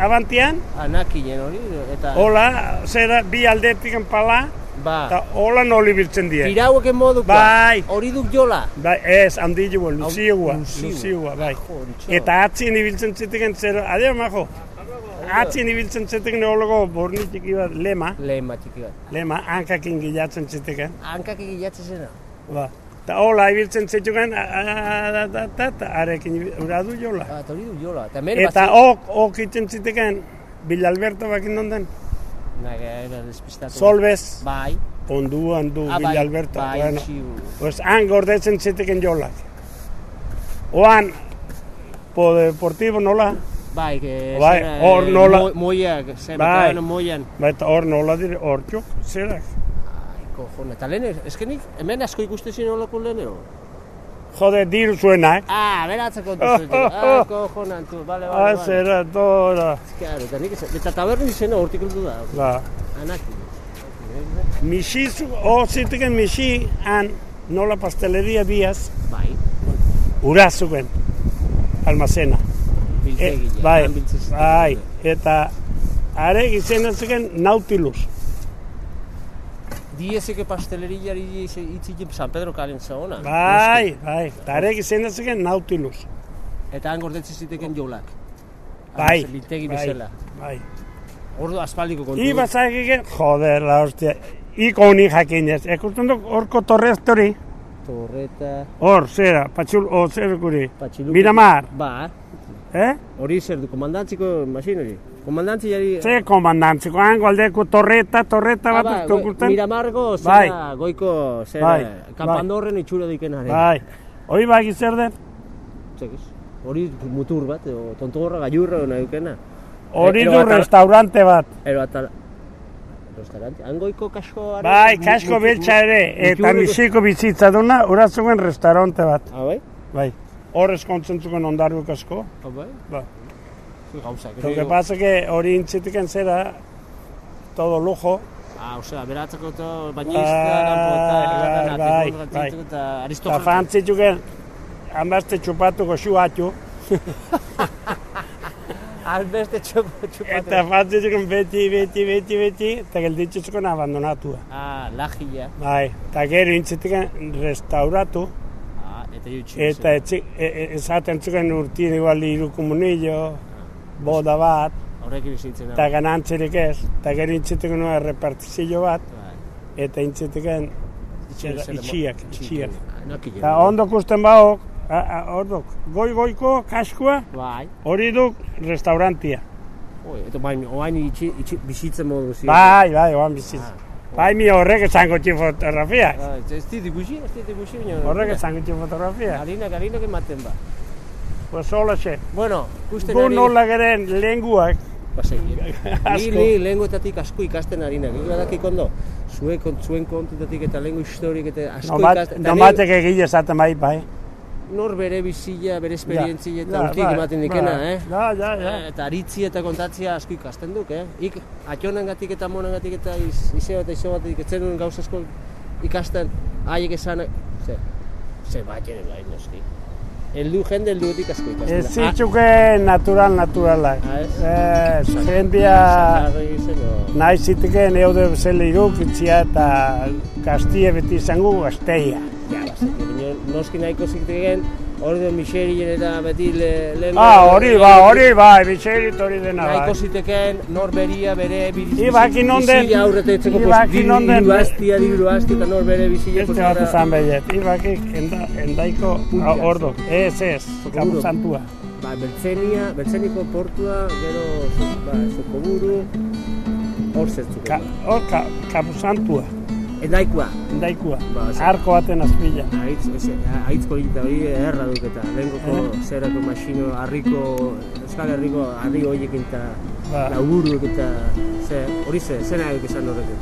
abantian, Anakinen hori, eta... hola, zera, bi aldetik pala, Ba, eta hola noli biltzen die. piraueken modukoa. Bai. Hori duk jola. Bai, ez, handilua, luziua, luziua. luziua, bai. Eta atzien ibiltzen ziteken zera, adio, majo, atzien ibiltzen ziteken neologo borni txiki bat, lema, bat txiki bat. lema, hankakin gilatzen ziteken. Hankak egilatzen zena. Ba. Eta hola ibiltzen zituken, eta arekin ibil- ura du jola. Eta hori du jola. Eta hemen Eta ok, ok itzen ziteken, Bilalberto bakin onden, Na, gara, despistatu. Solbez, Bai. onduan du Ah, bai, Bilalberto. bai, bueno. Pues han gordetzen ziteken jolak. Oan, po deportibo nola, Bai, que... Bai, zera, hor eh, nola- mo- Moiak, zer, Bai. bai. moian. ba, eta hor nola dire, hor txuk, zerak. Ai, kojona. Eta lehen, eskenik, hemen asko ikuste zin olako lehenero. Jode, diru zuenak. Ah, beratzeko duzu. ah, kojona, tu, bale, bale, Ah, bale. zera, tora. Claro, eta nik ez- eta tabernu izena hortik heldu da. Ba. Anaki. Mixi, zu, o ziteken mixi, han nola pasteleria biaz, Bai, urazuken, almazena. E, biltegile. bai, bai, eta are izena zuken Nautilus. Diezeke pasteleriari itzikin San Pedro kalen zagona. Bai, bai, eta are izena zuken Nautilus. Eta han gordetzen ziteken jolak. Bai, Biltegi bai, bezala. bai. Ordu aspaldiko kontu. I bazakike, joder, la hostia, ikoni jakinez, ekusten duk horko torreztori, Torreta, hor, zera, patxul, o, zer guri, patxiluko. Miramar, Ba, eh? hori zer du, komandantziko masin hori. Komandantziari... Ze komandantziko, hango aldeko torreta, torreta Ah, bat ba, uste goi- okulten. Miramargo, zera, Bai. goiko, zera, Bai, kanpandorren itxura dikenaren. Bai, hori baki zer den, Txekiz. Hori mutur bat, o tontogorra gailurra nahi dukena. hori Ero du atal- restaurante bat. Ero atal... Restaurante. Hangoiko kasko... Bai, kasko beltza ere, eta misiko bizitza duna, urazuken restaurante bat. Ah, bai? Bai, hor eskontzen zuken ondarru kasko. Ah, bai? Ba. Zer Gauzak. Lo que pasa que hori intzitiken zera, todo lujo, Ah, osea, beratzeko to bainista, Bai, kanpota, bai, bai, bai, bai. eta eta aristokrata. fantzituken, hanbazte txupatuko xuatxu, Albeste txupatu. eta fantzituken beti, beti, beti, beti, eta gelditzuzuken abandonatua. Ah, lajia. Bai, eta gero intzitiken restauratu, Ah, eta jutxu. eta etzi, e, e, zuken urtien igual iru komunillo, boda bat, Horrekin izintzen. eta ganantzirik ez, eta gero intzitiken nuen repartizio bat, Bai. eta intziteken Itxiak, itxiak. Nakile. Eta ondo kusten baok, ordok, goi-goiko kaskua, Bai. hori duk restaurantia. Eta bain, oain bizitzen modu zi. Bai, bai, oan bizitz. Bai, mi horrek esango txi fotografiak. Bai, ez dit ikusi, ez dit ikusi. Horrek esango txi fotografiak. Harinak, harinak ematen ba. Pues hola xe. Bueno, ikusten Gu ari... nola geren lenguak, Pasegi. Ni, Asko. ni lehengoetatik asko ikasten harinak. Nik badakik ondo, zuen, kont, zuen kontutatik eta lehengo historik eta asko ikasten. Eta nomatek egile esaten bai, bai. ni nor bere bizila, bere esperientzia eta Ja, urtik bai, ematen dikena, bai. eh? Ja, ja, ja. Eh, Eta aritzi eta kontatzia asko ikasten duk, eh? Ik atxonengatik eta monengatik eta iz, izeo eta izeo batetik etzen gauza asko ikasten, haiek esan, ze, ze bat jene bai, noski. Eldu jende elduetik asko ikasten. Ez zitzuke natural, naturalak. Ah, ez? Ez, jendia nahi ziteken eude bezala irukitzia eta kastie beti izango gazteia. Ja, baina noski nahiko zitegen, hori den miserien eta beti le, lehen... Ah, hori ba, hori bai, bitxerit hori dena bai. ziteken, nor beria, bere biriz, Ibaki non den- bizila aurreta etzeko, ibaki pues, non den- diru astia, eta nor bere bizila, Este bat izan behiet, ibakik enda, endaiko ordo. Ez, ez, kapu santua. Ba, Bertzenia, Bertzeniko portua, gero, ba, Sokoburu, hor zertzuko. Hor, ka, kapu santua, Endaikoa, endaikua. Ba, ez- Arko baten azpila. Aitz, ez, aitzko egita hori erra duk eta lehengoko zerako masino, harriko, Euskal Herriko harri horiekin eta Ba. laburuk eta ze, hori ze, zena egik esan horrekin.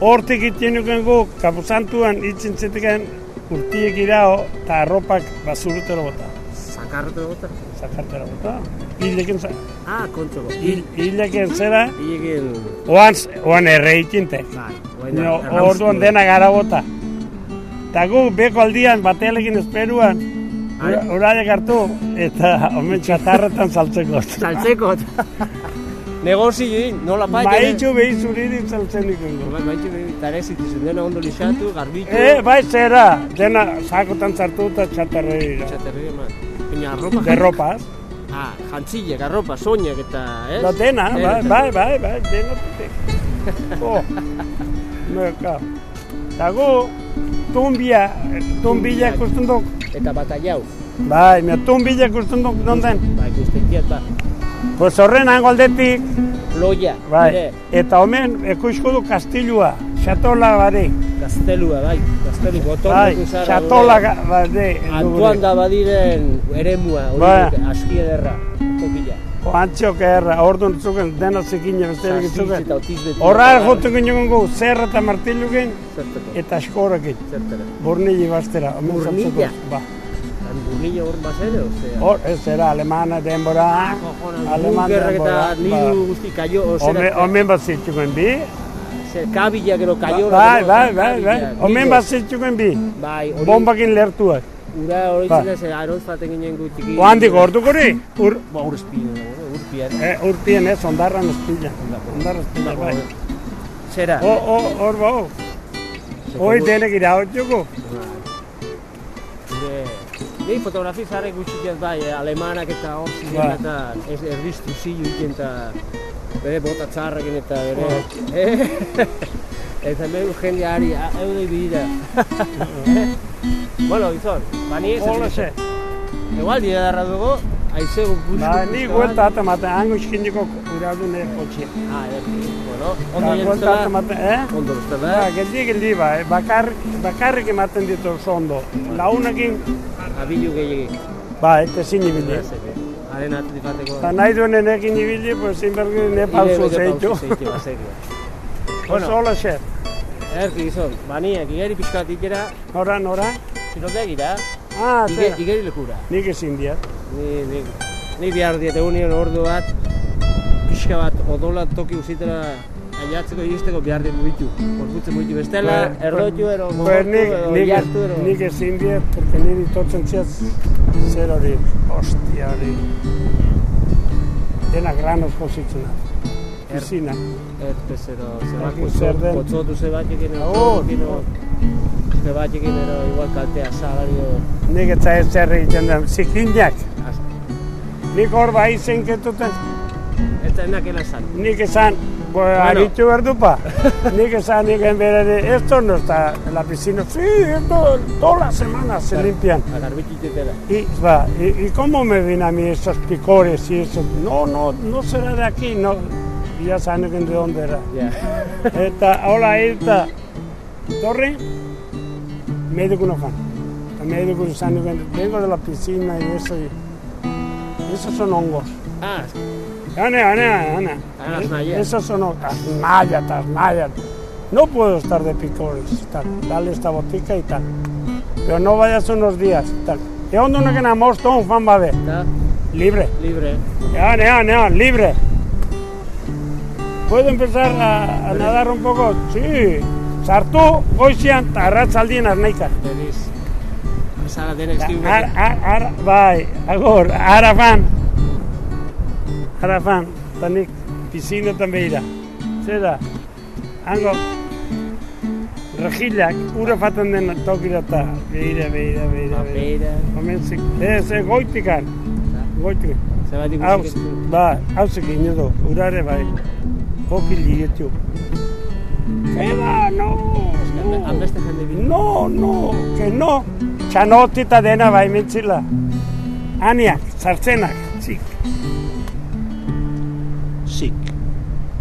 Hortik itien nuken gu, kapu santuan itzen ziteken urtiek irao eta arropak basurutero bota. Zakarrote gota? Zakartero bota. Hileken, za- Ah, kontzoko. hil, hileken zera, Ilegin, oan, oan erre itintek. bai, erraustu. orduan dena gara bota. Eta gu beko aldian batelekin esperuan, Ai. uraiek hartu, eta omen txatarretan saltzeko. Saltzeko. Negozio egin, nola bai. Baitxu behi zuririk saltzen. Bai, baitxu behi, tare zitizun, dena ondo lixatu, garbitu. E, bai zera, dena sakotan sartu eta txatarrei. Txaterri eman. Baina arropa. De ropas. Ah, jantzilek, arropa, soinak eta, ez? Da dena, bai, Dena. bai, bai, bai, dena. Oh, meka. Eta gu, tumbia, tumbila ikusten duk. Eta batallau. Bai, mea tumbila ikusten duk, non den? Bai, guztiak ba. Pues horren hango aldetik, Loia, bai, ere, eta omen ekusko du kastilua, xatola bari. gaztelua, bai, gaztelu, boton Bai, dugu zara. xatola bari. Antuan da badiren eremua, hori Bai. aski ederra, Oantziok erra, orduan zuken, dena zekine besterik Sasitz zuken. Horra joten ginen gu, zerra eta martiluken, Zerteko, eta eskorekin. zerteko. Burnili bastera. omen Burnilla? Ba. Tan burnillo hor bazere, osea. Hor, ez era alemana denbora, aleman Bunkerrak denbora. eta nidu guzti kaio, Ome, osea, omen bat zitzuken bi. kabila gero kaio. Bai, bai, bai, bai. Omen bat zitzuken bi. Bai, Bombakin lertuak. Ura hori Ba. zena, ze aroz baten ginen gu txiki. Oandik ordu gori, ur, Ba, ur espino, urpian. eh, urpien ez, ondarran espila. Ondarra espila, bai. Zera, O, o, hor ba, o. Hoi denek iraut joko. Gure, Ni fotografi zare gutxiak bai, eh, alemanak eta hor ziren Bai. eta ez erdiztu zilu egiten eta bere bota txarrekin eta bere... Eta hemen jende ari, a- eudei bidira. bueno, izan, bani ez Hola ze. Igual dira darra dugu, aizego busku. Ba, ni guelta ate maten, hango iskiniko uradu nire kotxe. Ah, ederki, bueno, Ba, ondo guelta ate jentzela, maten, eh? ondo bestela. Ba, geldi, geldi, ba, eh? Bakar, bakarrik ematen ditu oso ondo. Launekin, Abilu gehiagik. ba, eta zin ibili. Haren bateko. Eta nahi duen enekin ibili, pues, zinbergi ne pausu zeitu. Zeitu, baserio. Pues hola xe. Erki gizon, baniak, igeri pixkat ikera, Nora, nora? ziroteak ira, Ah, ige, zera. igeri lekura. Nik ezin diat. Ni, ni, ni behar diet egunean ordu bat, pixka bat odola toki uzitera aiatzeko iristeko behar diet mugitu. Gorputzen mugitu bestela, Ba, erdotu ero, Pues gogortu nik, nik, jartu ero. nik ezin diet, porque niri totzen ziaz zer hori, ostia hori. Dena granos positzena. Piscina. Ez bezero, Dakit zebak zer den. kotzotu zebatekin ero, Oh, kino, zebatekin ero, igual kaltea salario, Nik etza ez zer egiten den, zikinak. Nik hor bai zenketuten, ez da enakela esan. nik esan, Bueno, aritu behar dupa. Nik esan nik berare, esto no está en la piscina. Sí, esto toda la semana se limpian. Y, va, y, y cómo me vienen a mí esos picores y eso? No, no, no será de aquí, no. Ya saben de dónde era. Eta, hola, eta, torre, médico no fan. El médico saben vengo de la piscina y eso. Y, esos son hongos. Ah, Ana, Ana, Ana. Ah, mallas. Esos son tasmallas, tasmallas. No puedo estar de picores, tal. Dale esta botica y tal. Pero no vayas unos días, tal. ¿Y dónde no que namosto un fan va a ver? Libre. libre. Ana, Ana, libre. ¿Puedo empezar a, a nadar un poco? Sí. Sartu, goizian, arratzaldien arnaika. Feliz. Sara denek Ar, ar, ar, bai, agor, ara fan. Ara fan, eta nik piscina també ira. Zera, hango, rejillak, ura faten den tokira eta beira, beira, beira, beira. Beira. Komentzik, ez, ez, goitikan, goitikan. Zerbatik Hau, musik ez- ba, hau zekin edo, urare bai, joki ligetu. Eba, no, no. Hanbeste jende bi. No, no, que no. Txanotita dena bai mentzila. Aniak, sartzenak, txik. Sik.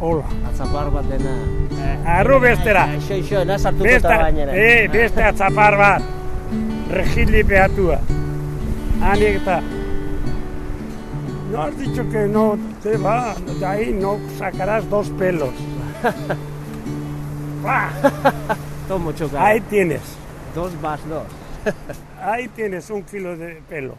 Hola. Atzapar bat dena. Arru bestera. Xo, xo, na sartuko Beste, eta gainera. eh, beste atzapar bat. Regili behatua. Aniak eta... No has dicho que no te va, de ahí no sacarás dos pelos. Tomo choca. Ahí tienes, Dos más dos. ahí tienes un kilo de pelo.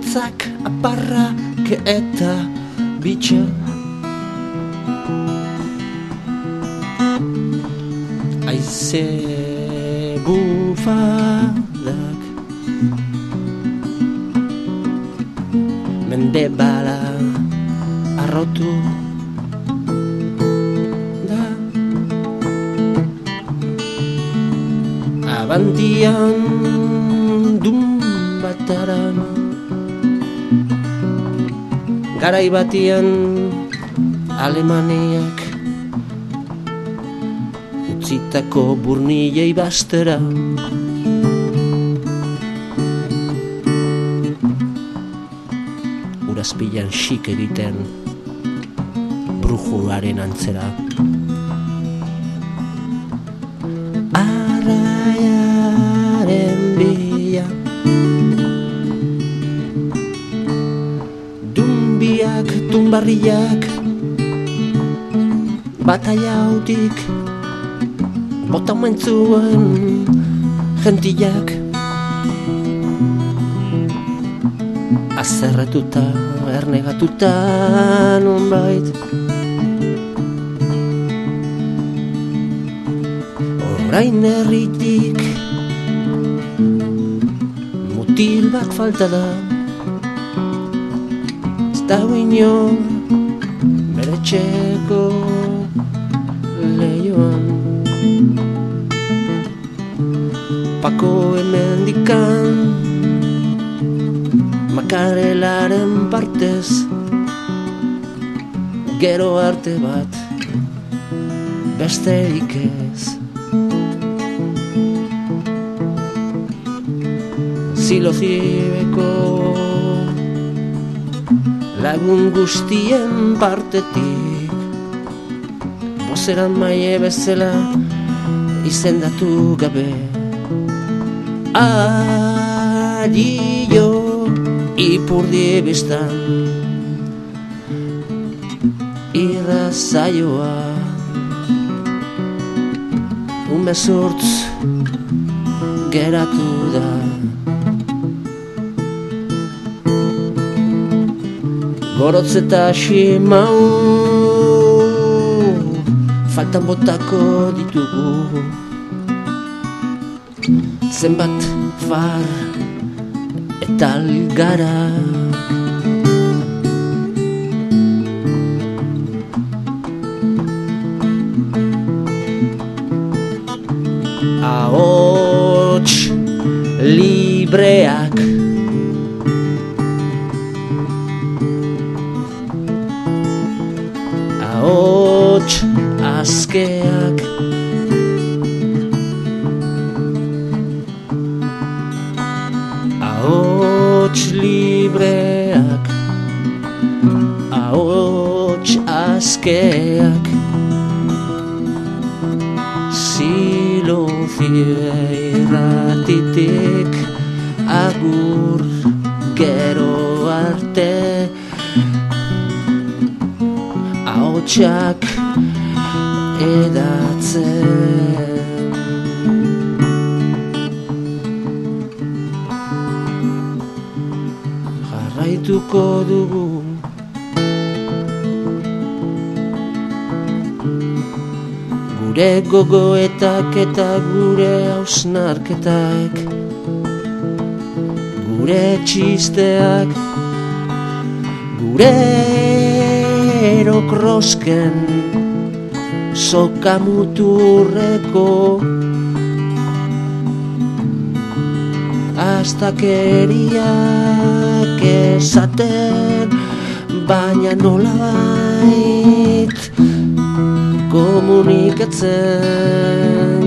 Amuitzak aparrak eta bitxa Aize bufadak Mende bala arrotu da. Abantian dun bataran Garai batian Alemaniak Utzitako burnilei bastera. Urazpilan xik egiten Brujuaren antzera Dumbiak, tumbarriak Bataia hautik Bota mentzuen Gentiak. Azerretuta, ernegatuta nonbait Orain herritik Mutil bat falta da Ez da inor bere txeko lehioan Pako hemen dikan Makarelaren partez Gero arte bat Besterik ez zilozibeko lagun guztien partetik. Bozeran maie bezala izendatu gabe. Adio ipurdi bestan Irra zaioa. Ume sortz geratu da Gorotz eta simau Faltan botako ditugu. Zenbat far eta algara. Ahots libreak eta gure hausnarketak. Gure txisteak. Gure erokrosken Sokamuturreko. Astakeriak esaten Baina nola bait Komunikatzen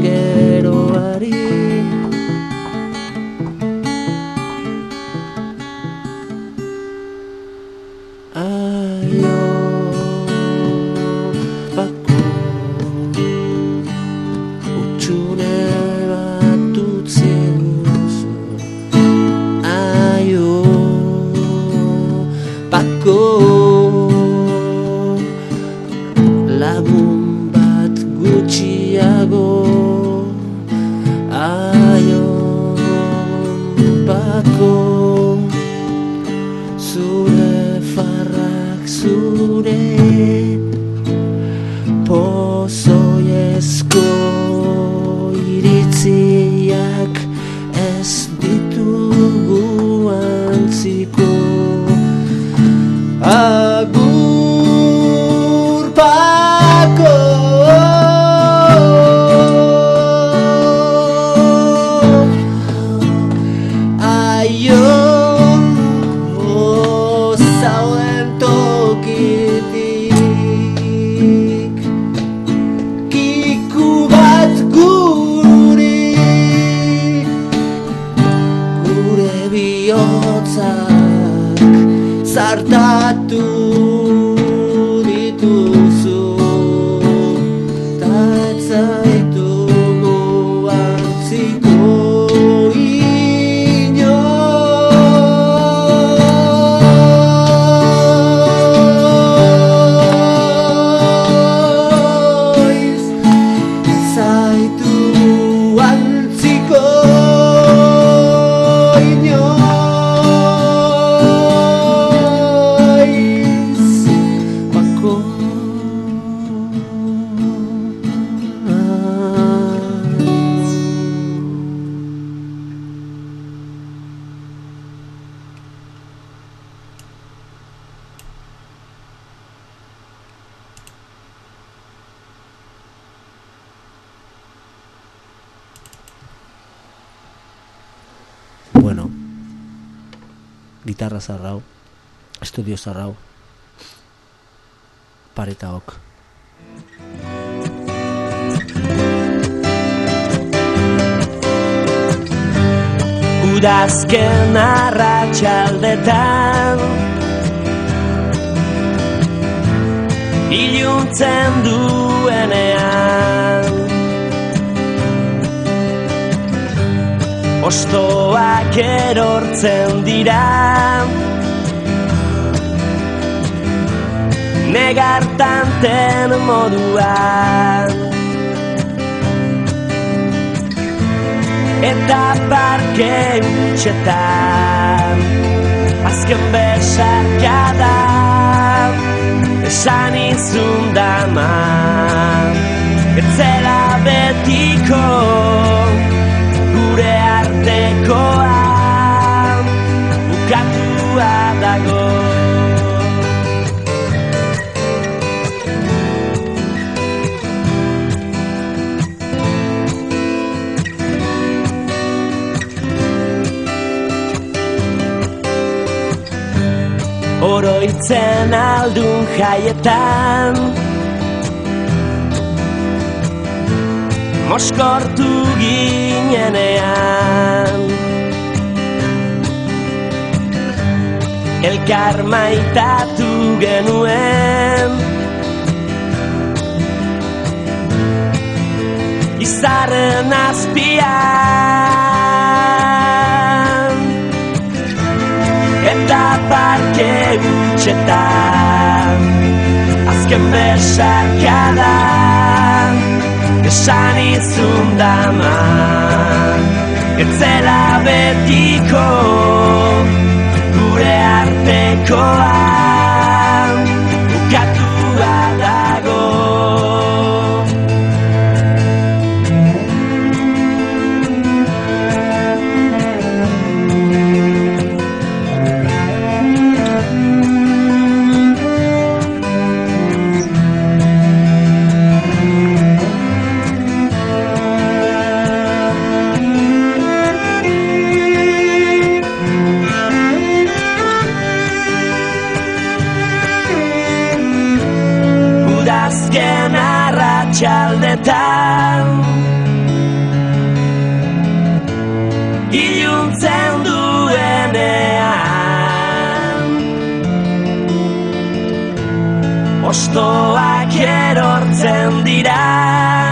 gitarra zarrau, estudio zarrau, paretaok. Udazken arratxaldetan Iluntzen duenean Ostoak erortzen dira. Negartanten moduan. Eta parke utxetan Azken besarkada. Esan izun dama. Etzela betiko artekoa Bukatua dago. Oroitzen aldun jaietan Moskortu ginenean Elkar maitatu genuen. Izarren azpian. Eta parke utxetan Azken besarkada. Esan izun dama. Etzela betiko echo Ostoak erortzen dira